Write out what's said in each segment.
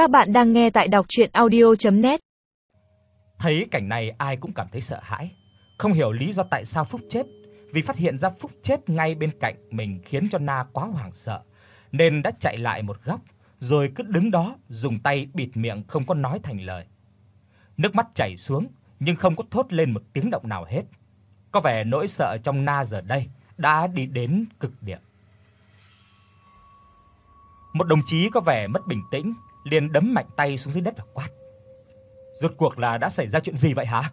Các bạn đang nghe tại đọc audio net Thấy cảnh này ai cũng cảm thấy sợ hãi, không hiểu lý do tại sao Phúc chết, vì phát hiện ra Phúc chết ngay bên cạnh mình khiến cho Na quá hoảng sợ, nên đã chạy lại một góc, rồi cứ đứng đó dùng tay bịt miệng không có nói thành lời. Nước mắt chảy xuống nhưng không có thốt lên một tiếng động nào hết. Có vẻ nỗi sợ trong Na giờ đây đã đi đến cực điểm. Một đồng chí có vẻ mất bình tĩnh, liền đấm mạnh tay xuống dưới đất và quát: "Rốt cuộc là đã xảy ra chuyện gì vậy hả?"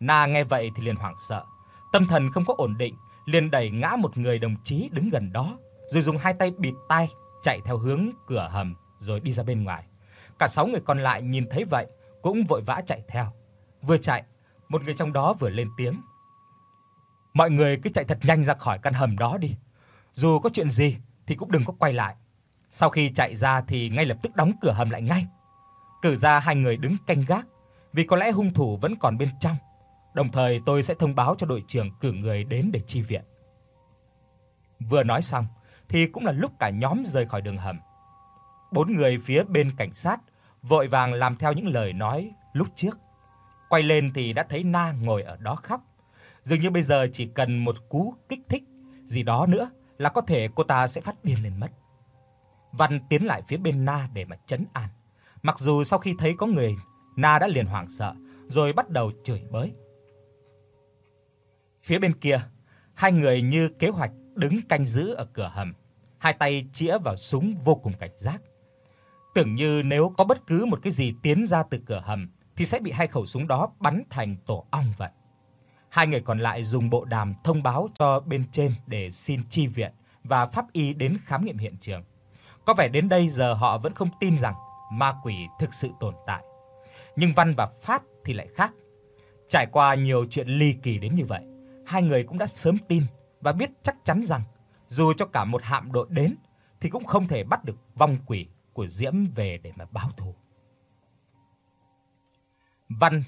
Na nghe vậy thì liền hoảng sợ, tâm thần không có ổn định, liền đẩy ngã một người đồng chí đứng gần đó, rồi dùng hai tay bịt tai, chạy theo hướng cửa hầm rồi đi ra bên ngoài. Cả sáu người còn lại nhìn thấy vậy cũng vội vã chạy theo. Vừa chạy, một người trong đó vừa lên tiếng: "Mọi người cứ chạy thật nhanh ra khỏi căn hầm đó đi. Dù có chuyện gì thì cũng đừng có quay lại. Sau khi chạy ra thì ngay lập tức đóng cửa hầm lại ngay. Cử ra hai người đứng canh gác, vì có lẽ hung thủ vẫn còn bên trong. Đồng thời tôi sẽ thông báo cho đội trưởng cử người đến để chi viện. Vừa nói xong thì cũng là lúc cả nhóm rời khỏi đường hầm. Bốn người phía bên cảnh sát vội vàng làm theo những lời nói lúc trước. Quay lên thì đã thấy Na ngồi ở đó khóc. Dường như bây giờ chỉ cần một cú kích thích gì đó nữa là có thể cô ta sẽ phát điên lên mất. Văn tiến lại phía bên Na để mà trấn an. Mặc dù sau khi thấy có người, Na đã liền hoảng sợ, rồi bắt đầu chửi bới. Phía bên kia, hai người như kế hoạch đứng canh giữ ở cửa hầm, hai tay chĩa vào súng vô cùng cảnh giác. Tưởng như nếu có bất cứ một cái gì tiến ra từ cửa hầm thì sẽ bị hai khẩu súng đó bắn thành tổ ong vậy. Hai người còn lại dùng bộ đàm thông báo cho bên trên để xin chi viện và pháp y đến khám nghiệm hiện trường. Có vẻ đến đây giờ họ vẫn không tin rằng ma quỷ thực sự tồn tại. Nhưng Văn và Phát thì lại khác. Trải qua nhiều chuyện ly kỳ đến như vậy, hai người cũng đã sớm tin và biết chắc chắn rằng dù cho cả một hạm đội đến thì cũng không thể bắt được vong quỷ của Diễm về để mà báo thù. Văn,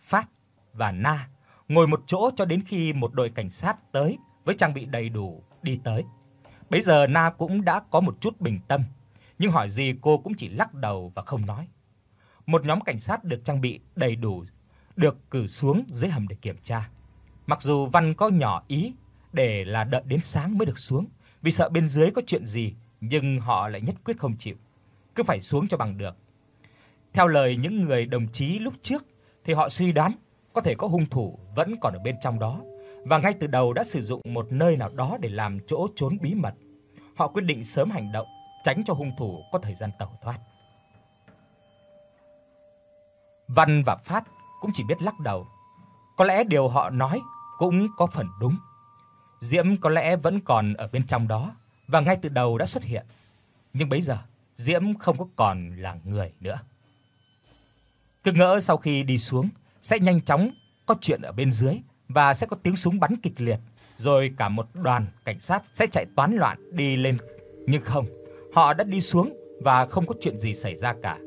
Phát và Na ngồi một chỗ cho đến khi một đội cảnh sát tới với trang bị đầy đủ đi tới. Bây giờ Na cũng đã có một chút bình tâm, nhưng hỏi gì cô cũng chỉ lắc đầu và không nói. Một nhóm cảnh sát được trang bị đầy đủ được cử xuống dưới hầm để kiểm tra. Mặc dù Văn có nhỏ ý để là đợi đến sáng mới được xuống, vì sợ bên dưới có chuyện gì, nhưng họ lại nhất quyết không chịu, cứ phải xuống cho bằng được. Theo lời những người đồng chí lúc trước thì họ suy đoán có thể có hung thủ vẫn còn ở bên trong đó và ngay từ đầu đã sử dụng một nơi nào đó để làm chỗ trốn bí mật. Họ quyết định sớm hành động, tránh cho hung thủ có thời gian tẩu thoát. Văn và Phát cũng chỉ biết lắc đầu. Có lẽ điều họ nói cũng có phần đúng. Diễm có lẽ vẫn còn ở bên trong đó và ngay từ đầu đã xuất hiện. Nhưng bây giờ, Diễm không có còn là người nữa. Cứ ngỡ sau khi đi xuống sẽ nhanh chóng có chuyện ở bên dưới và sẽ có tiếng súng bắn kịch liệt, rồi cả một đoàn cảnh sát sẽ chạy toán loạn đi lên. Nhưng không, họ đã đi xuống và không có chuyện gì xảy ra cả.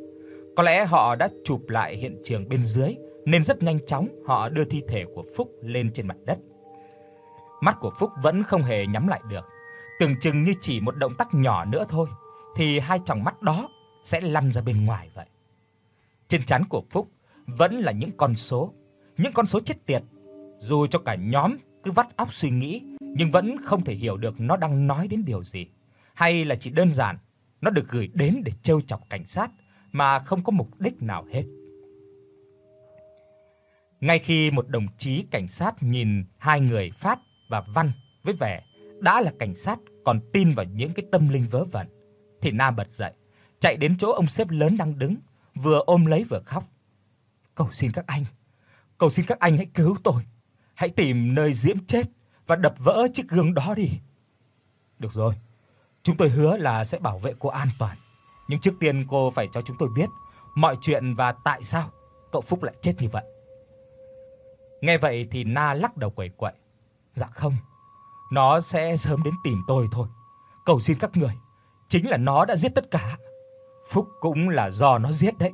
Có lẽ họ đã chụp lại hiện trường bên dưới nên rất nhanh chóng họ đưa thi thể của Phúc lên trên mặt đất. Mắt của Phúc vẫn không hề nhắm lại được, tưởng chừng như chỉ một động tác nhỏ nữa thôi thì hai tròng mắt đó sẽ lăn ra bên ngoài vậy. Trên trán của Phúc vẫn là những con số, những con số chết tiệt dù cho cả nhóm cứ vắt óc suy nghĩ, nhưng vẫn không thể hiểu được nó đang nói đến điều gì, hay là chỉ đơn giản nó được gửi đến để trêu chọc cảnh sát mà không có mục đích nào hết. Ngay khi một đồng chí cảnh sát nhìn hai người Phát và Văn với vẻ đã là cảnh sát còn tin vào những cái tâm linh vớ vẩn, thì Na bật dậy, chạy đến chỗ ông sếp lớn đang đứng, vừa ôm lấy vừa khóc. "Cầu xin các anh, cầu xin các anh hãy cứu tôi." Hãy tìm nơi Diễm chết và đập vỡ chiếc gương đó đi. Được rồi. Chúng tôi hứa là sẽ bảo vệ cô an toàn. Nhưng trước tiên cô phải cho chúng tôi biết mọi chuyện và tại sao cậu Phúc lại chết như vậy. Nghe vậy thì Na lắc đầu quẩy quậy. Dạ không. Nó sẽ sớm đến tìm tôi thôi. Cầu xin các người, chính là nó đã giết tất cả. Phúc cũng là do nó giết đấy.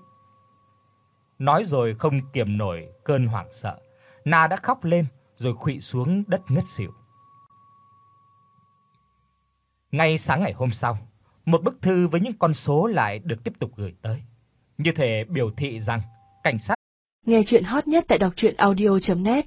Nói rồi không kiềm nổi cơn hoảng sợ, Na đã khóc lên rồi khuỵu xuống đất ngất xỉu. Ngay sáng ngày hôm sau, một bức thư với những con số lại được tiếp tục gửi tới. Như thể biểu thị rằng cảnh sát Nghe truyện hot nhất tại doctruyenaudio.net